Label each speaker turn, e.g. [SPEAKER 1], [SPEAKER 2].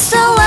[SPEAKER 1] so